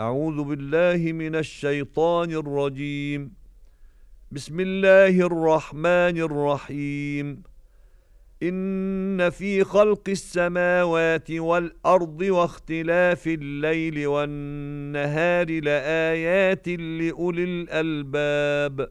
أعوذ بالله من الشيطان الرجيم. بسم الله الرحمن الرحيم. إن في خلق السماوات والأرض واختلاف الليل والنهار لآيات لأولي الألباب.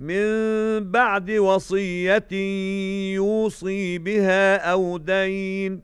مِنْ بَعْدِ وَصِيَّةٍ يُوصِي بِهَا أَوْ دَيْنٍ.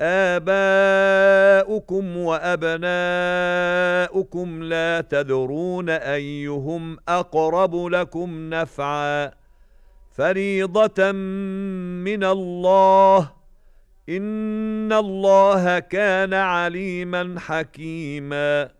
آبَاؤُكُمْ وَأَبْنَاؤُكُمْ لَا تَدْرُونَ أَيُّهُمْ أَقْرَبُ لَكُمْ نَفْعًا. فَرِيضَةً مِنَ اللَّهِ. إِنَّ اللَّهَ كَانَ عَلِيمًا حَكِيمًا.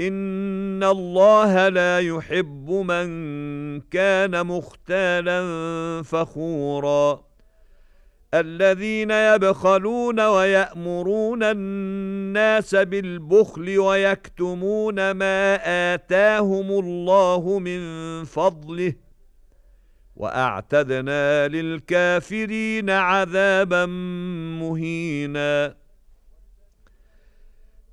إِنَّ اللَّهَ لَا يُحِبُّ مَن كَانَ مُخْتَالًا فَخُورًا الَّذِينَ يَبْخَلُونَ وَيَأْمُرُونَ النَّاسَ بِالْبُخْلِ وَيَكْتُمُونَ مَا آتَاهُمُ اللَّهُ مِنْ فَضْلِهِ وَأَعْتَدْنَا لِلْكَافِرِينَ عَذَابًا مُهِينًا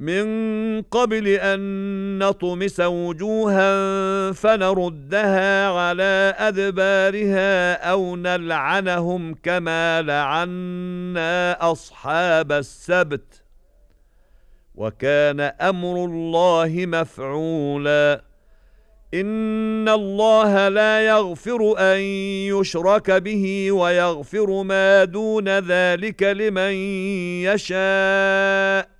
مِنْ قَبْلِ أَن نَّطْمِسَ وُجُوهًا فَنَرُدَّهَا عَلَى أَدْبَارِهَا أَوْ نَلْعَنَهُمْ كَمَا لَعَنَّا أَصْحَابَ السَّبْتِ. وَكَانَ أَمْرُ اللَّهِ مَفْعُولًا. إِنَّ اللَّهَ لَا يَغْفِرُ أَن يُشْرَكَ بِهِ وَيَغْفِرُ مَا دُونَ ذَلِكَ لِمَن يَشَاءُ.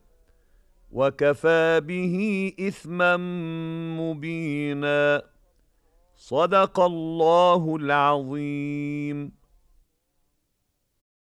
وَكَفَى بِهِ إِثْمًا مُبِينًا. صَدَقَ اللَّهُ الْعَظِيمُ.